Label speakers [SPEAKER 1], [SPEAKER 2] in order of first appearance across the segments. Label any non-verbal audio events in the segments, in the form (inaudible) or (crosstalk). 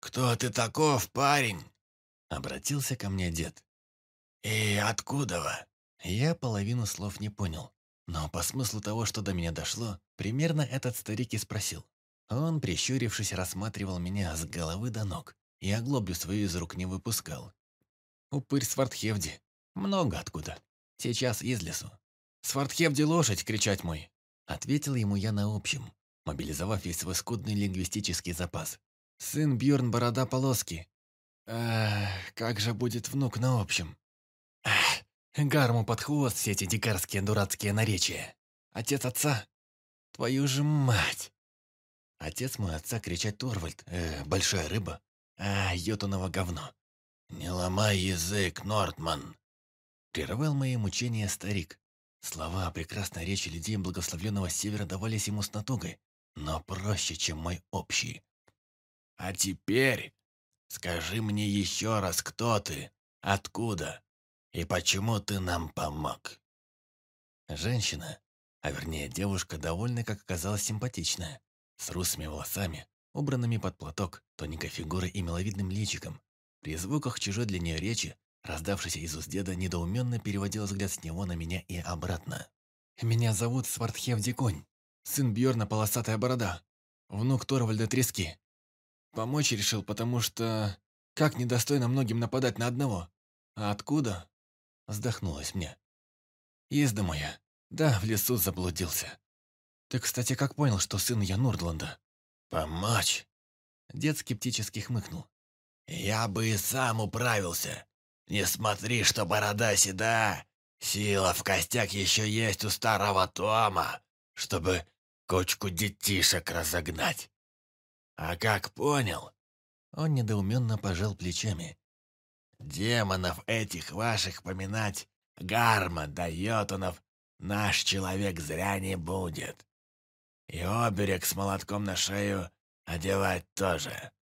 [SPEAKER 1] «Кто ты таков, парень?» Обратился ко мне дед. «И откуда вы?» Я половину слов не понял, но по смыслу того, что до меня дошло, примерно этот старик и спросил. Он, прищурившись, рассматривал меня с головы до ног и оглоблю свою из рук не выпускал. Упырь Свартхевди. Много откуда. Сейчас из лесу. «Свартхевди лошадь!» — кричать мой. Ответил ему я на общем, мобилизовав весь свой скудный лингвистический запас. Сын Бьорн Борода Полоски. Эх, как же будет внук на общем? Эх, гарму под хвост все эти дикарские дурацкие наречия. Отец отца? Твою же мать! Отец мой отца кричать Торвальд, э, большая рыба. А, йотуново говно. «Не ломай язык, Нортман!» Прервал мои мучения старик. Слова о прекрасной речи людей благословленного севера давались ему с натугой, но проще, чем мой общий. «А теперь скажи мне еще раз, кто ты, откуда и почему ты нам помог?» Женщина, а вернее девушка, довольно, как оказалось, симпатичная, с русыми волосами, убранными под платок, тоненькой фигурой и миловидным личиком. При звуках чужой для нее речи, раздавшейся из уст деда, недоуменно переводила взгляд с него на меня и обратно. «Меня зовут Свартхев Диконь, сын Бьорна Полосатая Борода, внук Торвальда Трески. Помочь решил, потому что... Как недостойно многим нападать на одного? А откуда?» Вздохнулась мне. «Из дому я. Да, в лесу заблудился. Ты, кстати, как понял, что сын я Нурдланда?» «Помочь?» Дед скептически хмыкнул. «Я бы и сам управился. Не смотри, что борода седа. Сила в костях еще есть у старого Тома, чтобы кучку детишек разогнать. А как понял?» Он недоуменно пожал плечами. «Демонов этих ваших поминать, гарма да йотунов, наш человек зря не будет. И оберег с молотком на шею одевать тоже».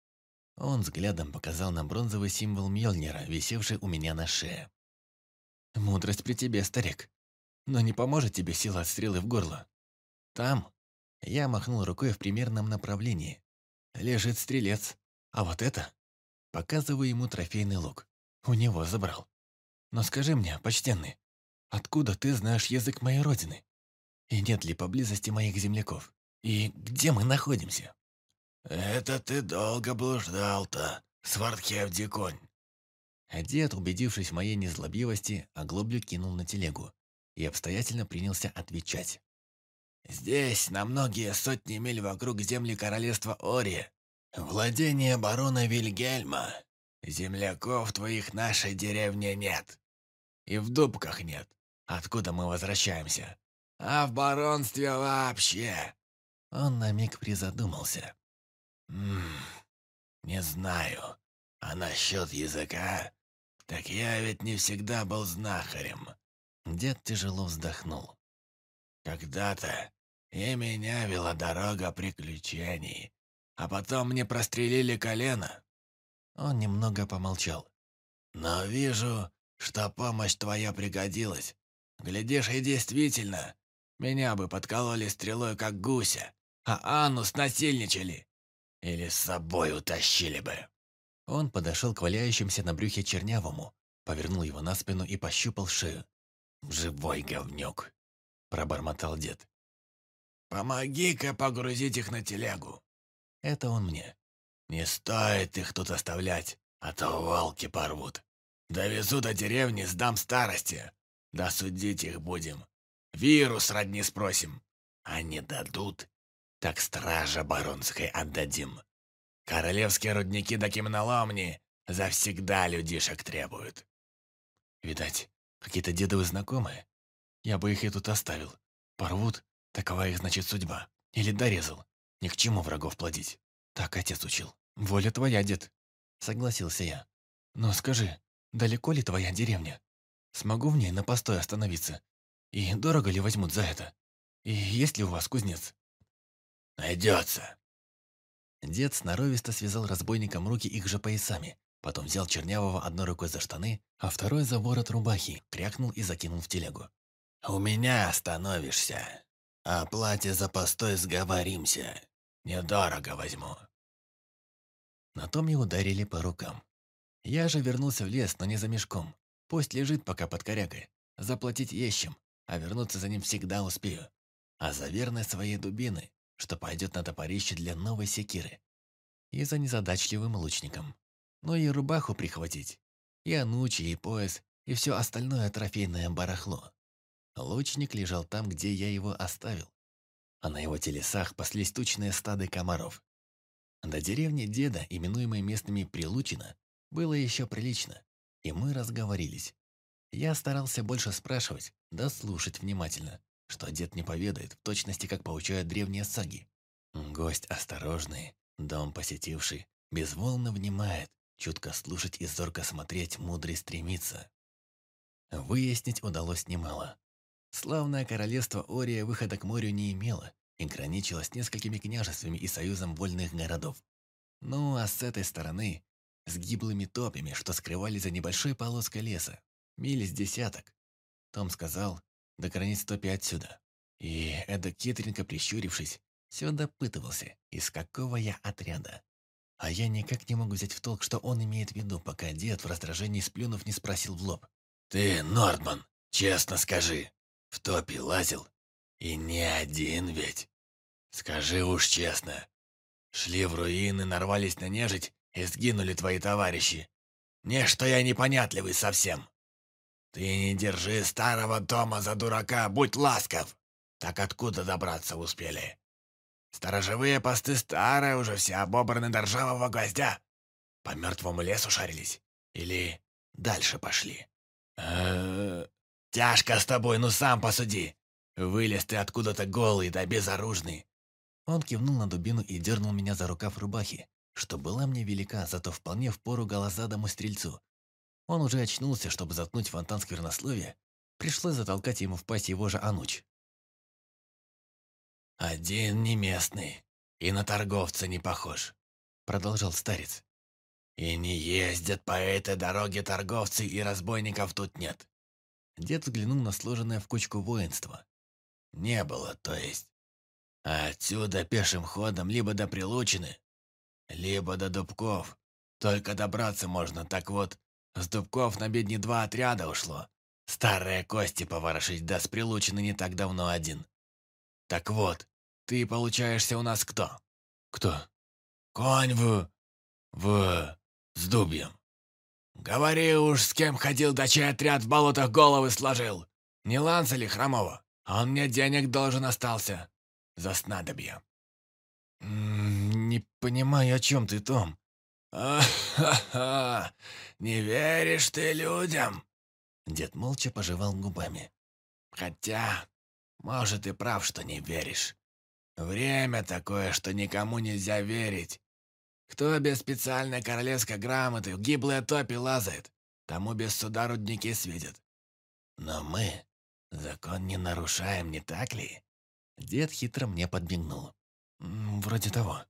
[SPEAKER 1] Он взглядом показал на бронзовый символ Мьёльнира, висевший у меня на шее. «Мудрость при тебе, старик. Но не поможет тебе сила от стрелы в горло. Там...» Я махнул рукой в примерном направлении. «Лежит стрелец. А вот это...» Показываю ему трофейный лук. У него забрал. «Но скажи мне, почтенный, откуда ты знаешь язык моей родины? И нет ли поблизости моих земляков? И где мы находимся?» «Это ты долго блуждал-то, Свардхев Диконь!» Дед, убедившись в моей незлобивости, оглоблю кинул на телегу и обстоятельно принялся отвечать. «Здесь, на многие сотни миль вокруг земли королевства Ори, владение барона Вильгельма, земляков твоих нашей деревне нет. И в Дубках нет, откуда мы возвращаемся. А в баронстве вообще...» Он на миг призадумался. «Ммм, не знаю. А насчет языка? Так я ведь не всегда был знахарем». Дед тяжело вздохнул. «Когда-то и меня вела дорога приключений, а потом мне прострелили колено». Он немного помолчал. «Но вижу, что помощь твоя пригодилась. Глядишь, и действительно, меня бы подкололи стрелой, как гуся, а Анну снасильничали. Или с собой утащили бы». Он подошел к валяющимся на брюхе чернявому, повернул его на спину и пощупал шею. «Живой говнюк», — пробормотал дед. «Помоги-ка погрузить их на телегу». Это он мне. «Не стоит их тут оставлять, а то волки порвут. Довезу до деревни, сдам старости. Да судить их будем. Вирус родни спросим. Не дадут, так стража баронской отдадим. Королевские рудники да каменоломни завсегда людишек требуют. Видать, какие-то дедовы знакомые. Я бы их и тут оставил. Порвут, такова их, значит, судьба. Или дорезал. Ни к чему врагов плодить. Так отец учил. Воля твоя, дед. Согласился я. Но скажи, далеко ли твоя деревня? Смогу в ней на постой остановиться? И дорого ли возьмут за это? И есть ли у вас кузнец? Найдется. Дед сноровисто связал разбойникам руки их же поясами, потом взял Чернявого одной рукой за штаны, а второй за ворот рубахи, крякнул и закинул в телегу. «У меня остановишься. О плате за постой сговоримся. Недорого возьму». На том и ударили по рукам. Я же вернулся в лес, но не за мешком. Пусть лежит пока под корягой. Заплатить ещем, а вернуться за ним всегда успею. А за верность своей дубины, что пойдет на топорище для новой секиры. И за незадачливым лучником. Ну и рубаху прихватить. И анучи, и пояс, и все остальное трофейное барахло. Лучник лежал там, где я его оставил. А на его телесах паслись тучные стады комаров. До деревни деда, именуемой местными Прилучино, было еще прилично, и мы разговорились. Я старался больше спрашивать, да слушать внимательно, что дед не поведает, в точности как получают древние саги. Гость осторожный, дом посетивший, безволно внимает, чутко слушать и зорко смотреть, мудрый стремится. Выяснить удалось немало. Славное королевство Ория выхода к морю не имело и граничило с несколькими княжествами и союзом вольных городов. Ну а с этой стороны, с гиблыми топями, что скрывались за небольшой полоской леса, мили с десяток. Том сказал, до границ топи отсюда. И Эда хитренько прищурившись, все допытывался, из какого я отряда. А я никак не могу взять в толк, что он имеет в виду, пока дед в раздражении сплюнув не спросил в лоб.
[SPEAKER 2] «Ты, Нордман, честно скажи, в топе лазил? И не один ведь? Скажи уж честно. Шли в руины, нарвались на нежить и сгинули твои товарищи. Не, что я непонятливый совсем. Ты не держи старого дома за дурака, будь ласков. Так откуда добраться успели? Сторожевые посты старые уже все обобраны до ржавого гвоздя. По мертвому лесу шарились? Или дальше пошли? Э, тяжко с тобой, ну сам посуди. Вылез ты откуда-то голый да безоружный.
[SPEAKER 1] Он кивнул на дубину и дернул меня за рукав рубахи, что была мне велика, зато вполне в пору голозадому стрельцу. Он уже очнулся, чтобы заткнуть фонтан сквернословия. Пришлось затолкать ему в пасть его же ануч.
[SPEAKER 2] «Один не местный, и на торговца не похож», — продолжал старец. «И не ездят по этой дороге торговцы, и разбойников тут нет».
[SPEAKER 1] Дед взглянул на сложенное в кучку воинство.
[SPEAKER 2] «Не было, то есть. А отсюда пешим ходом либо до Прилучины, либо до Дубков. Только добраться можно, так вот, с Дубков на бедни два отряда ушло. Старые кости поворошить, да с Прилучины не так давно один. Так вот, ты получаешься у нас кто?
[SPEAKER 1] Кто?
[SPEAKER 2] Конь в... в... с дубьем. Говори уж, с кем ходил, да чей отряд в болотах головы сложил. Не Ланса ли Хромова? Он мне денег должен остался. За снадобье.
[SPEAKER 1] «Не понимаю, о чем ты, Том?»
[SPEAKER 2] «А-ха-ха! Не веришь ты людям?»
[SPEAKER 1] Дед молча пожевал губами.
[SPEAKER 2] «Хотя, может, и прав, что не веришь. Время такое, что никому нельзя верить. Кто без специальной королевской грамоты в гиблые топи лазает, тому без суда рудники светят. Но мы закон не нарушаем, не так ли?»
[SPEAKER 1] Дед хитро мне подмигнул. «Вроде того».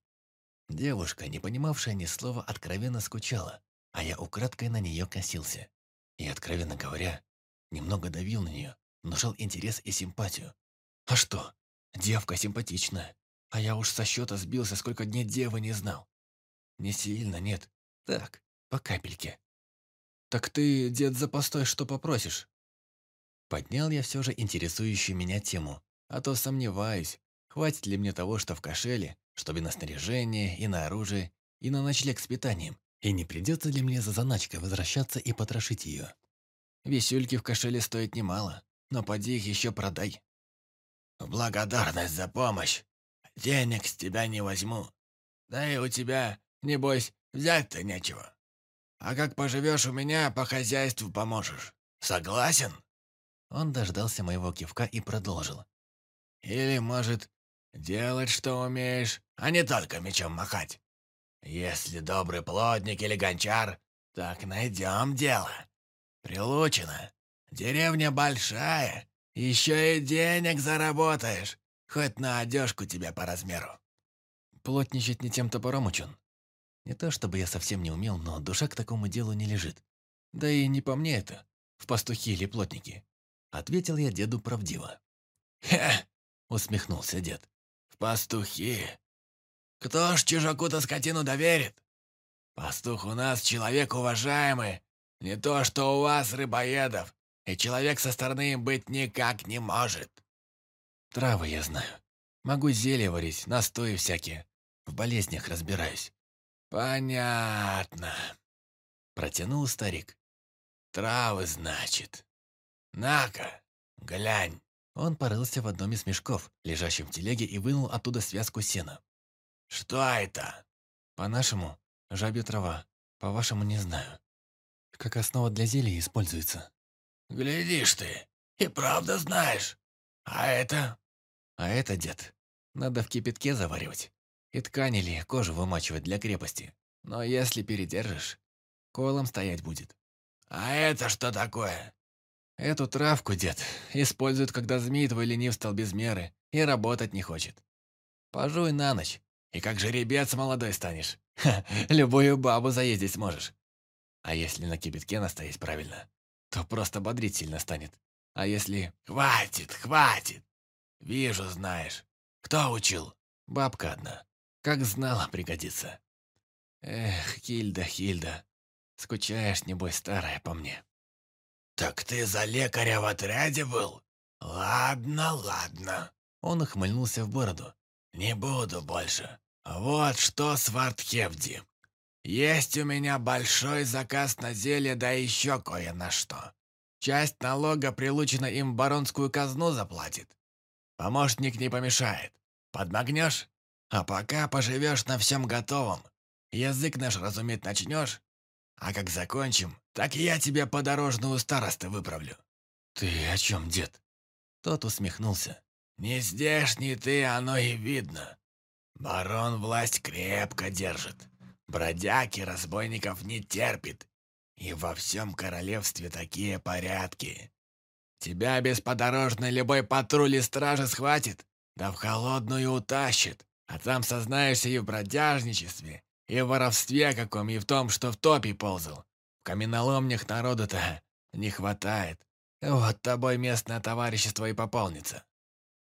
[SPEAKER 1] Девушка, не понимавшая ни слова, откровенно скучала, а я украдкой на нее косился. И, откровенно говоря, немного давил на нее, внушал интерес и симпатию. А что? Девка симпатичная. А я уж со счета сбился, сколько дней девы не знал. Не сильно, нет. Так, по капельке. Так ты, дед, за постой что попросишь? Поднял я все же интересующую меня тему, а то сомневаюсь, хватит ли мне того, что в кошеле, чтобы на снаряжение, и на оружие, и на ночлег с питанием, и не придется ли мне за заначкой возвращаться и потрошить ее. Висюльки в кошеле стоят немало, но поди их еще продай.
[SPEAKER 2] благодарность за помощь. Денег с тебя не возьму. Да и у тебя, небось, взять-то нечего. А как поживешь у меня, по хозяйству поможешь. Согласен?»
[SPEAKER 1] Он дождался моего кивка и продолжил.
[SPEAKER 2] «Или, может, делать, что умеешь, а не только мечом махать. Если добрый плотник или гончар, так найдем дело. Прилучено. Деревня большая, еще и денег заработаешь, хоть на одежку тебе по размеру.
[SPEAKER 1] Плотничать не тем топором учен. Не то чтобы я совсем не умел, но душа к такому делу не лежит. Да и не по мне это, в пастухи или плотники. Ответил я деду правдиво.
[SPEAKER 2] «Хе!» — усмехнулся дед. «В пастухи? Кто ж чужаку-то скотину доверит? Пастух у нас человек уважаемый, не то что у вас, рыбоедов, и человек со стороны быть никак не может».
[SPEAKER 1] «Травы я знаю. Могу зелья варить, настои всякие. В болезнях разбираюсь».
[SPEAKER 2] «Понятно», — протянул старик. «Травы, значит. На-ка, глянь».
[SPEAKER 1] Он порылся в одном из мешков, лежащем в телеге, и вынул оттуда связку сена.
[SPEAKER 2] «Что это?»
[SPEAKER 1] «По-нашему, жабья трава. По-вашему, не знаю. Как основа для зелья используется».
[SPEAKER 2] «Глядишь ты, и правда знаешь. А это?»
[SPEAKER 1] «А это, дед, надо в кипятке заваривать. И ткань или кожу вымачивать для крепости. Но если передержишь, колом стоять будет».
[SPEAKER 2] «А это что такое?»
[SPEAKER 1] Эту травку, дед, используют, когда змей твой ленив стал без меры и работать не хочет. Пожуй на ночь, и как жеребец молодой станешь. Ха, любую бабу заездить сможешь. А если на кипятке настоять правильно, то просто бодрить сильно станет. А если...
[SPEAKER 2] Хватит, хватит! Вижу, знаешь. Кто учил?
[SPEAKER 1] Бабка одна. Как знала, пригодится. Эх, Хильда, Хильда, скучаешь, небось, старая по мне.
[SPEAKER 2] «Так ты за лекаря в отряде был? Ладно, ладно».
[SPEAKER 1] Он ухмыльнулся в бороду.
[SPEAKER 2] «Не буду больше. Вот что, Свардхевди. Есть у меня большой заказ на зелье, да еще кое на что. Часть налога, прилучена им в баронскую казну, заплатит. Помощник не помешает. Подмогнешь? А пока поживешь на всем готовом. Язык наш разуметь начнешь, а как закончим, так я тебе подорожную старосты выправлю».
[SPEAKER 1] «Ты о чем, дед?» Тот усмехнулся.
[SPEAKER 2] «Не здешний ты, оно и видно. Барон власть крепко держит. Бродяги разбойников не терпит. И во всем королевстве такие порядки. Тебя без подорожной любой патруль и стражи схватит, да в холодную утащит, а там сознаешься и в бродяжничестве, и в воровстве каком, и в том, что в топе ползал. В каменоломнях народу-то не хватает. Вот тобой местное товарищество и пополнится.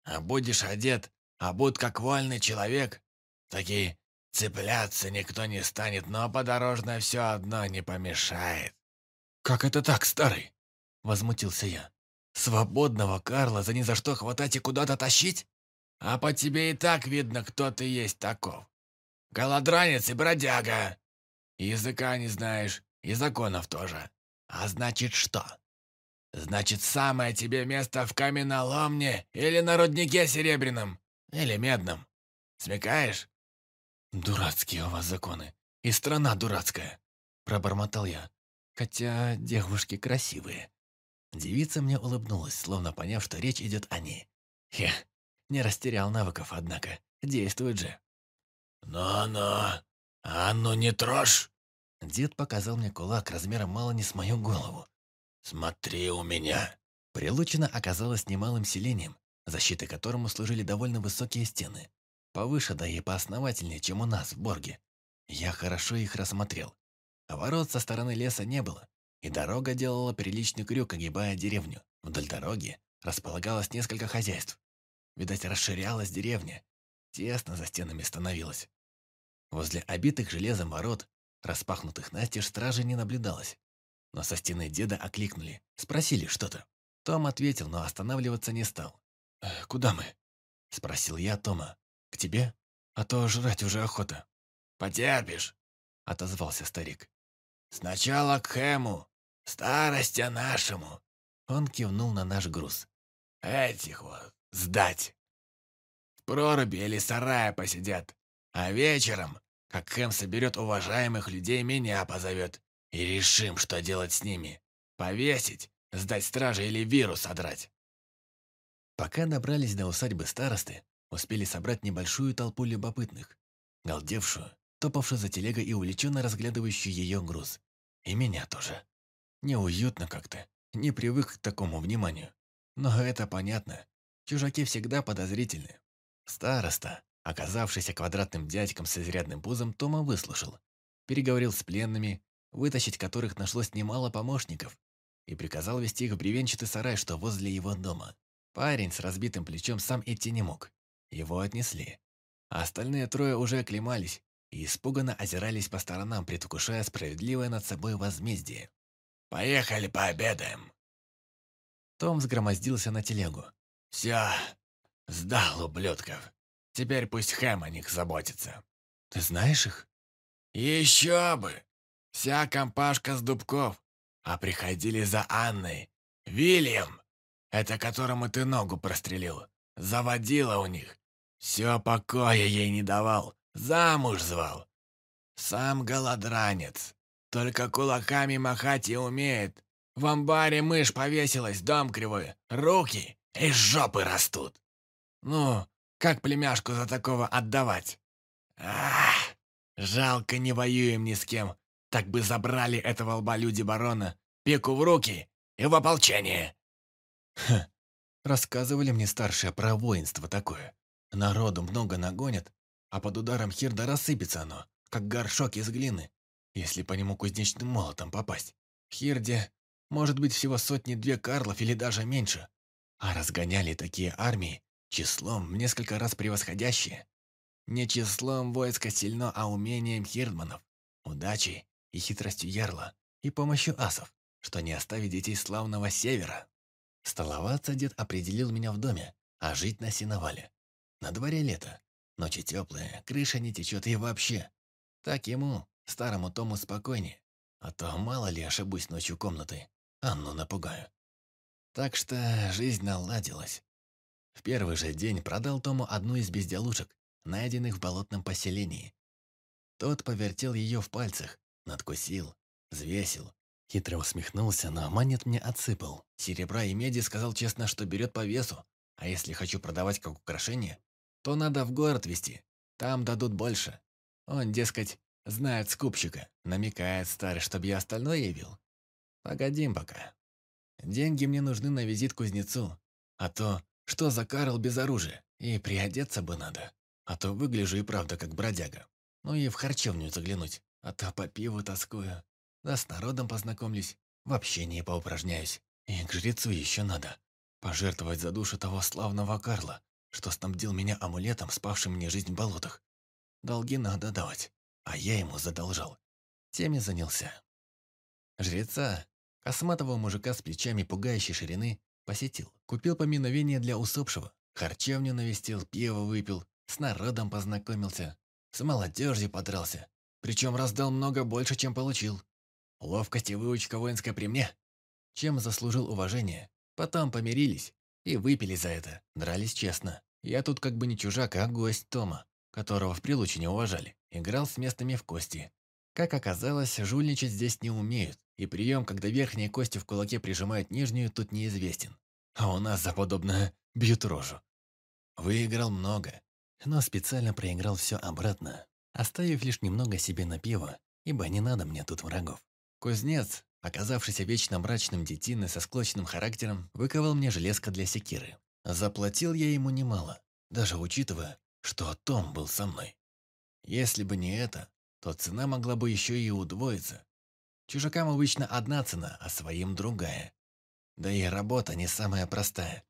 [SPEAKER 2] А будешь одет, а будь как вольный человек, таки цепляться никто не станет, но подорожное все одно не помешает.
[SPEAKER 1] «Как это так, старый?» — возмутился я. «Свободного Карла за ни за что хватать и куда-то тащить?»
[SPEAKER 2] «А по тебе и так видно, кто ты есть таков. Голодранец и бродяга. Языка не знаешь, и законов тоже. А значит что? Значит, самое тебе место в каменоломне или на руднике серебряном, или медном. Смекаешь?
[SPEAKER 1] Дурацкие у вас законы. И страна дурацкая, пробормотал я. Хотя девушки красивые. Девица мне улыбнулась, словно поняв, что речь идет о ней. Хе, не растерял навыков, однако. Действует же.
[SPEAKER 2] «Ну-ну, а ну не трожь!»
[SPEAKER 1] Дед показал мне кулак размером мало не с мою голову.
[SPEAKER 2] «Смотри у меня!»
[SPEAKER 1] Прилучино оказалось немалым селением, защитой которому служили довольно высокие стены. Повыше, да и поосновательнее, чем у нас в Борге. Я хорошо их рассмотрел. Ворот со стороны леса не было, и дорога делала приличный крюк, огибая деревню. Вдоль дороги располагалось несколько хозяйств. Видать, расширялась деревня, Тесно за стенами становилось. Возле обитых железом ворот, распахнутых настежь, стражи не наблюдалось. Но со стены деда окликнули, спросили что-то. Том ответил, но останавливаться не стал. «Э, «Куда мы?» – спросил я Тома. «К тебе? А то жрать уже охота».
[SPEAKER 2] «Потерпишь», – отозвался старик. «Сначала к Хэму, старости нашему».
[SPEAKER 1] Он кивнул на наш груз.
[SPEAKER 2] «Этих вот сдать» проруби или сарая посидят. А вечером, как Хэм соберет уважаемых людей, меня позовет. И решим, что делать с ними. Повесить, сдать страже или вирус содрать.
[SPEAKER 1] Пока добрались до усадьбы старосты, успели собрать небольшую толпу любопытных, галдевшую, топавшую за телегой и увлеченно разглядывающую ее груз. И меня тоже. Неуютно как-то, не привык к такому вниманию. Но это понятно. Чужаки всегда подозрительны. Староста, оказавшийся квадратным дядьком с изрядным пузом, Тома выслушал. Переговорил с пленными, вытащить которых нашлось немало помощников, и приказал вести их в бревенчатый сарай, что возле его дома. Парень с разбитым плечом сам идти не мог. Его отнесли. А остальные трое уже оклемались и испуганно озирались по сторонам, предвкушая справедливое над собой возмездие.
[SPEAKER 2] «Поехали пообедаем!»
[SPEAKER 1] Том взгромоздился на телегу.
[SPEAKER 2] «Все, сдал ублюдков. Теперь пусть Хэм о них заботится».
[SPEAKER 1] «Ты знаешь их?»
[SPEAKER 2] «Еще бы! Вся компашка с дубков. А приходили за Анной. Вильям, это которому ты ногу прострелил, заводила у них. Все покоя ей не давал, замуж звал. Сам голодранец, только кулаками махать и умеет. В амбаре мышь повесилась, дом кривой, руки из жопы растут. Ну, как племяшку за такого отдавать? Ах, жалко не воюем ни с кем. Так бы забрали этого лба люди барона, пику в руки и в ополчение.
[SPEAKER 1] Ха, рассказывали мне старшие про воинство такое. Народу много нагонят, а под ударом Хирда рассыпется оно, как горшок из глины, если по нему кузнечным молотом попасть. Хирде может быть всего сотни-две карлов или даже меньше, а разгоняли такие армии, числом в несколько раз превосходящие. Не числом войска сильно, а умением хирдманов, удачей и хитростью ярла, и помощью асов, что не оставить детей славного севера. Столоваться дед определил меня в доме, а жить на сеновале. На дворе лето, ночи теплые, крыша не течет и вообще. Так ему, старому Тому, спокойнее. А то мало ли ошибусь ночью комнаты, Анну напугаю. Так что жизнь наладилась. В первый же день продал Тому одну из безделушек, найденных в болотном поселении. Тот повертел ее в пальцах, надкусил, взвесил. Хитро усмехнулся, но монет мне отсыпал. Серебра и меди сказал честно, что берет по весу. А если хочу продавать как украшение, то надо в город везти. Там дадут больше. Он, дескать, знает скупщика. Намекает старый, чтобы я остальное явил. Погодим пока. Деньги мне нужны на визит к кузнецу. А то, что за Карл без оружия? И приодеться бы надо. А то выгляжу и правда как бродяга. Ну и в харчевню заглянуть. А то по пиву тоскую. Да с народом познакомлюсь. В общении поупражняюсь. И к жрецу еще надо. Пожертвовать за душу того славного Карла, что снабдил меня амулетом, спавшим мне жизнь в болотах. Долги надо давать, а я ему задолжал. Теми занялся. Жреца, косматого мужика с плечами пугающей ширины, посетил. Купил поминовение для усопшего. Харчевню навестил, пиво выпил, с народом познакомился. С молодежью подрался. Причем раздал много больше, чем получил. Ловкость и выучка воинская при мне. Чем заслужил уважение. Потом помирились и выпили за это. Дрались честно. Я тут как бы не чужак, а гость Тома, которого в Прилуче уважали. Играл с местными в кости. Как оказалось, жульничать здесь не умеют, и прием, когда верхние кости в кулаке прижимают нижнюю, тут неизвестен. А у нас за подобное (laughs) бьют рожу. Выиграл много, но специально проиграл все обратно, оставив лишь немного себе на пиво, ибо не надо мне тут врагов. Кузнец, оказавшийся вечно мрачным детиной со склочным характером, выковал мне железко для секиры. Заплатил я ему немало, даже учитывая, что Том был со мной. Если бы не это, то цена могла бы еще и удвоиться. Чужакам обычно одна цена, а своим другая. Да и работа не самая простая.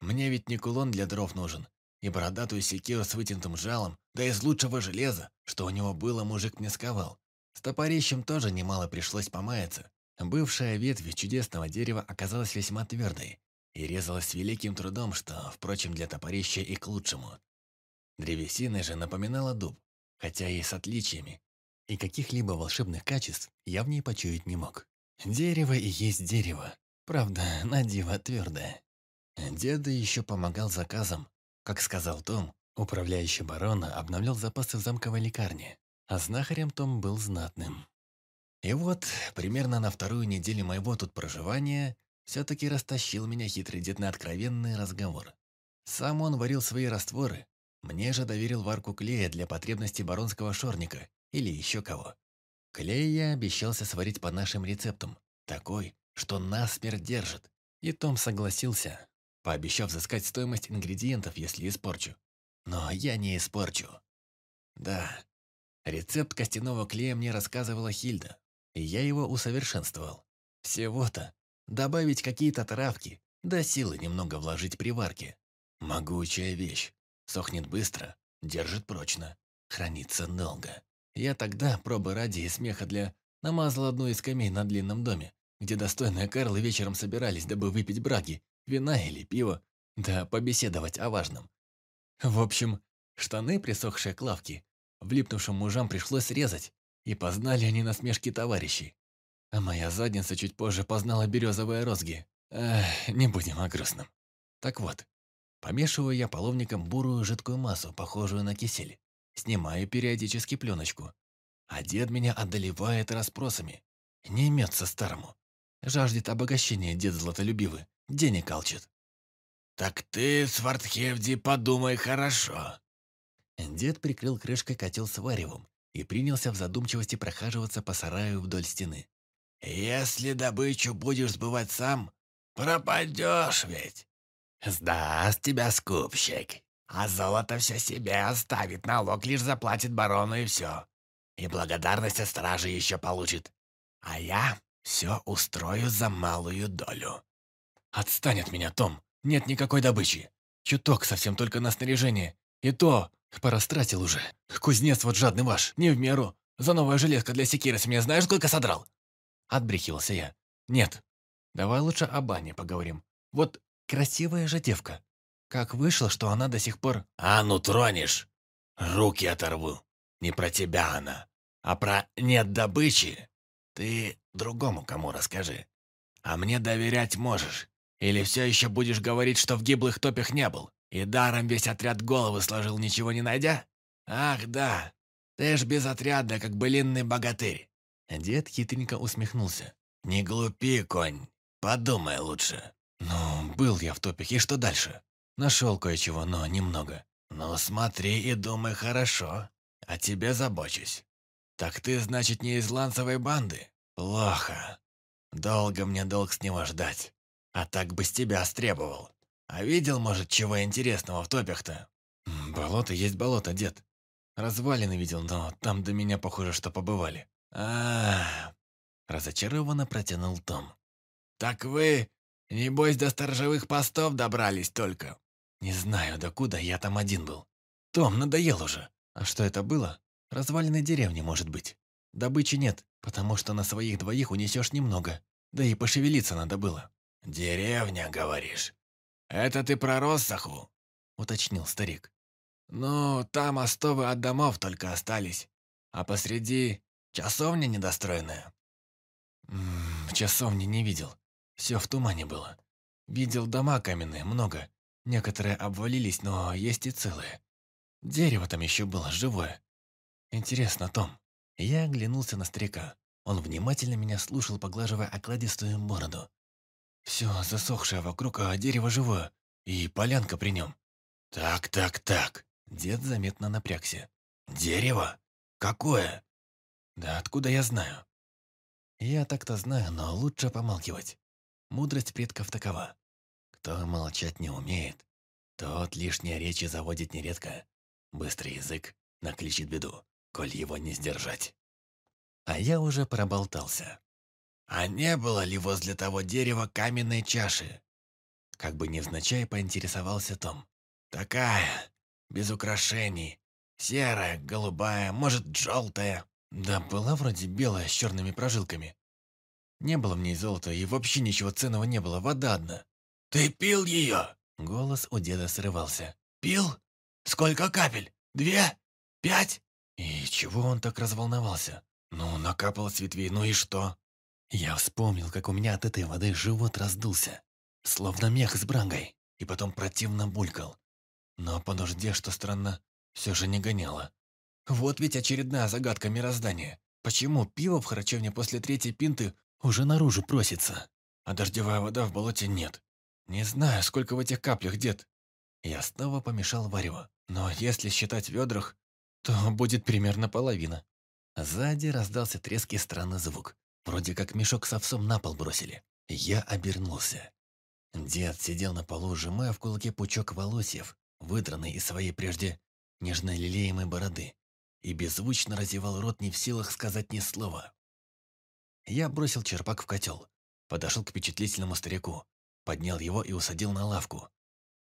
[SPEAKER 1] Мне ведь не кулон для дров нужен, и бородатую секиру с вытянутым жалом, да из лучшего железа, что у него было, мужик мне сковал. С топорищем тоже немало пришлось помаяться. Бывшая ветвь чудесного дерева оказалась весьма твердой и резалась с великим трудом, что, впрочем, для топорища и к лучшему. Древесина же напоминала дуб, хотя и с отличиями, и каких-либо волшебных качеств я в ней почуять не мог. Дерево и есть дерево, правда, на диво твердое. Деда еще помогал заказам, как сказал Том, управляющий барона обновлял запасы в замковой лекарне, а знахарем Том был знатным. И вот, примерно на вторую неделю моего тут проживания, все-таки растащил меня хитрый дед на откровенный разговор. Сам он варил свои растворы, мне же доверил варку клея для потребностей баронского шорника или еще кого. Клей я обещался сварить по нашим рецептам, такой, что насмерть держит. И Том согласился, пообещав взыскать стоимость ингредиентов, если испорчу. Но я не испорчу. Да, рецепт костяного клея мне рассказывала Хильда, и я его усовершенствовал. Всего-то добавить какие-то травки, да силы немного вложить при варке. Могучая вещь. Сохнет быстро, держит прочно, хранится долго. Я тогда, пробы ради и смеха для, намазал одну из скамей на длинном доме, где достойные Карлы вечером собирались, дабы выпить браги, вина или пиво, да побеседовать о важном. В общем, штаны, присохшие к лавке, влипнувшим мужам пришлось резать, и познали они насмешки товарищей. А моя задница чуть позже познала березовые розги. Эх, не будем о грустном. Так вот, помешиваю я половником бурую жидкую массу, похожую на кисель. Снимаю периодически пленочку. А дед меня одолевает расспросами. Не имется старому. Жаждет обогащения дед златолюбивый, денег алчит.
[SPEAKER 2] «Так ты, Свардхевди, подумай хорошо».
[SPEAKER 1] Дед прикрыл крышкой котел с варевом и принялся в задумчивости прохаживаться по сараю вдоль стены.
[SPEAKER 2] «Если добычу будешь сбывать сам, пропадешь ведь. Сдаст тебя скупщик, а золото все себе оставит, налог лишь заплатит барону и все. И благодарность от стражи еще получит. А я все устрою за малую долю».
[SPEAKER 1] «Отстань от меня, Том, нет никакой добычи. Чуток совсем только на снаряжение. И то порастратил уже. Кузнец вот жадный ваш, не в меру. За новая железка для секиры с меня знаешь, сколько содрал?» Отбрехивался я. «Нет, давай лучше о бане поговорим. Вот красивая же девка. Как вышло, что она до сих пор...»
[SPEAKER 2] «А ну тронешь, руки оторву. Не про тебя она, а про нет добычи. Ты другому кому расскажи. А мне доверять можешь. Или все еще будешь говорить, что в гиблых топях не был, и даром весь отряд головы сложил, ничего не найдя? Ах, да, ты ж без отряда, как былинный богатырь.
[SPEAKER 1] Дед хитренько усмехнулся.
[SPEAKER 2] «Не глупи, конь. Подумай лучше».
[SPEAKER 1] «Ну, был я в топях, и что дальше? Нашел кое-чего, но немного».
[SPEAKER 2] «Ну, смотри и думай хорошо. О тебе забочусь. Так ты, значит, не из ланцевой банды? Плохо. Долго мне долг с него ждать. А так бы с тебя стребовал. А видел, может, чего интересного в топях-то?»
[SPEAKER 1] «Болото есть болото, дед. Развалины видел, но там до меня, похоже, что побывали
[SPEAKER 2] а,
[SPEAKER 1] Разочарованно протянул Том.
[SPEAKER 2] «Так вы, небось, до сторожевых постов добрались только?»
[SPEAKER 1] «Не знаю, докуда я там один был. Том, надоел уже. А что это было? Развалины деревни, может быть. Добычи нет, потому что на своих двоих унесешь немного. Да и пошевелиться надо было».
[SPEAKER 2] «Деревня, говоришь? Это ты про Россаху?»
[SPEAKER 1] уточнил старик.
[SPEAKER 2] «Ну, там остовы от домов только остались, а посреди Часовня недостроенная.
[SPEAKER 1] М часовни не видел. Все в тумане было. Видел дома каменные, много. Некоторые обвалились, но есть и целые. Дерево там еще было, живое. Интересно, Том. Я оглянулся на старика. Он внимательно меня слушал, поглаживая окладистую бороду. Все засохшее вокруг, а дерево живое. И полянка при нем.
[SPEAKER 2] «Так, так, так».
[SPEAKER 1] Дед заметно напрягся.
[SPEAKER 2] «Дерево? Какое?»
[SPEAKER 1] Да откуда я знаю? Я так-то знаю, но лучше помалкивать. Мудрость предков такова. Кто молчать не умеет, тот лишние речи заводит нередко. Быстрый язык накличет беду, коль его не сдержать. А я уже проболтался.
[SPEAKER 2] А не было ли возле того дерева каменной чаши?
[SPEAKER 1] Как бы невзначай поинтересовался Том.
[SPEAKER 2] Такая, без украшений. Серая, голубая, может, желтая.
[SPEAKER 1] Да, была вроде белая с черными прожилками. Не было в ней золота, и вообще ничего ценного не было, вода одна.
[SPEAKER 2] «Ты пил ее?»
[SPEAKER 1] Голос у деда срывался.
[SPEAKER 2] «Пил? Сколько капель? Две? Пять?»
[SPEAKER 1] И чего он так разволновался? Ну, накапал с ветвей, ну и что? Я вспомнил, как у меня от этой воды живот раздулся. Словно мех с брангой. И потом противно булькал. Но по нужде, что странно, все же не гоняло. Вот ведь очередная загадка мироздания. Почему пиво в харчевне после третьей пинты уже наружу просится, а дождевая вода в болоте нет? Не знаю, сколько в этих каплях, дед. Я снова помешал варево, но если считать в ведрах, то будет примерно половина. Сзади раздался треск и странный звук. Вроде как мешок с овсом на пол бросили. Я обернулся. Дед сидел на полу, сжимая в кулаке пучок волосьев, выдранный из своей прежде нежно-лелеемой бороды и беззвучно разевал рот не в силах сказать ни слова. Я бросил черпак в котел, подошел к впечатлительному старику, поднял его и усадил на лавку.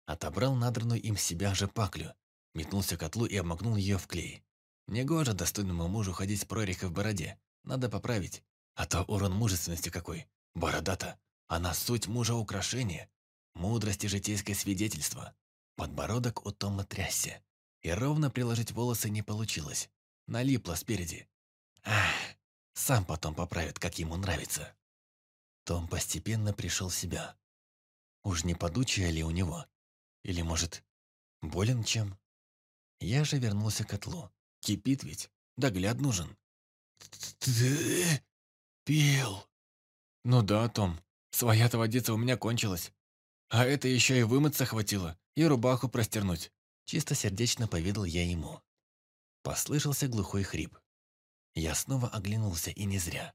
[SPEAKER 1] Отобрал надранную им себя же паклю, метнулся к котлу и обмакнул ее в клей. Негоже достойному мужу ходить с прорехой в бороде. Надо поправить. А то урон мужественности какой. Борода-то. Она суть мужа украшения. Мудрости житейское свидетельство. Подбородок у Тома трясся. И ровно приложить волосы не получилось. Налипло спереди. Ах, сам потом поправит, как ему нравится. Том постепенно пришел в себя. Уж не подучая ли у него? Или, может, болен чем? Я же вернулся к котлу. Кипит ведь, догляд нужен.
[SPEAKER 2] «Ты пил?»
[SPEAKER 1] «Ну да, Том, своя-то водица у меня кончилась. А это еще и вымыться хватило, и рубаху простернуть». Чисто сердечно поведал я ему. Послышался глухой хрип. Я снова оглянулся, и не зря.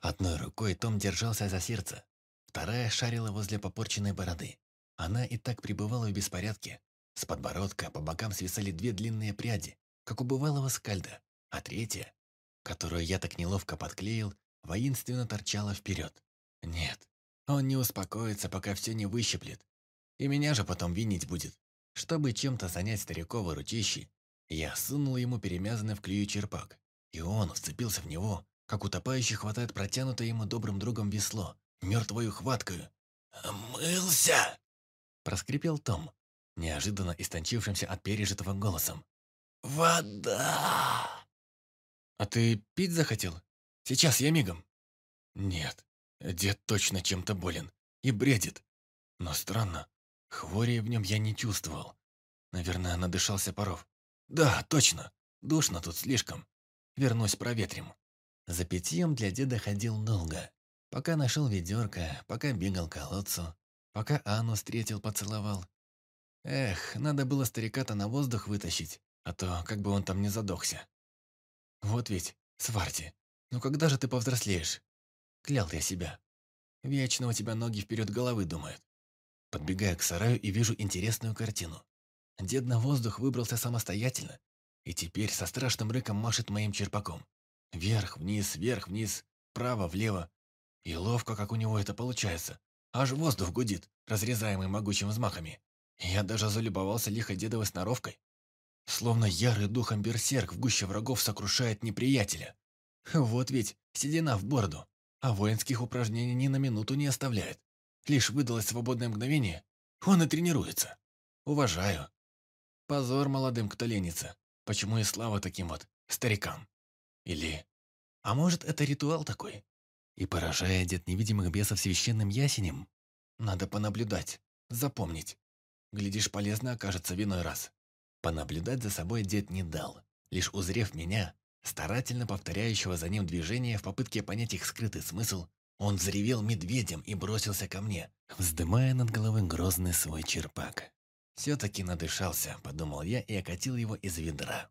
[SPEAKER 1] Одной рукой Том держался за сердце, вторая шарила возле попорченной бороды. Она и так пребывала в беспорядке. С подбородка по бокам свисали две длинные пряди, как у бывалого скальда, а третья, которую я так неловко подклеил, воинственно торчала вперед. Нет, он не успокоится, пока все не выщиплет. И меня же потом винить будет. Чтобы чем-то занять старикова ручищи, я сунул ему перемязанный в клею черпак, и он вцепился в него, как утопающий хватает протянутое ему добрым другом весло, мертвою хваткою.
[SPEAKER 2] «Мылся!»
[SPEAKER 1] – проскрипел Том, неожиданно истончившимся от пережитого голосом.
[SPEAKER 2] «Вода!»
[SPEAKER 1] «А ты пить захотел? Сейчас я мигом». «Нет, дед точно чем-то болен и бредит. Но странно, хвори в нем я не чувствовал. Наверное, надышался паров. Да, точно, душно тут слишком. Вернусь проветрим». За питьем для деда ходил долго. Пока нашел ведерко, пока бегал к колодцу, пока Анну встретил, поцеловал. Эх, надо было старика-то на воздух вытащить, а то как бы он там не задохся. Вот ведь, Сварти, ну когда же ты повзрослеешь? Клял я себя. Вечно у тебя ноги вперед головы думают. Подбегаю к сараю и вижу интересную картину. Дед на воздух выбрался самостоятельно и теперь со страшным рыком машет моим черпаком. Вверх, вниз, вверх, вниз, право, влево. И ловко, как у него это получается. Аж воздух гудит, разрезаемый могучими взмахами. Я даже залюбовался лихой дедовой сноровкой. Словно ярый духом берсерк в гуще врагов сокрушает неприятеля. Вот ведь седина в бороду, а воинских упражнений ни на минуту не оставляет. Лишь выдалось свободное мгновение, он и тренируется. Уважаю. Позор молодым, кто ленится. Почему и слава таким вот старикам. Или... А может, это ритуал такой? И поражая дед невидимых бесов священным ясенем? Надо понаблюдать, запомнить. Глядишь, полезно окажется в иной раз. Понаблюдать за собой дед не дал. Лишь узрев меня, старательно повторяющего за ним движения в попытке понять их скрытый смысл, он взревел медведем и бросился ко мне, вздымая над головой грозный свой черпак. «Все-таки надышался», — подумал я и окатил его из ведра.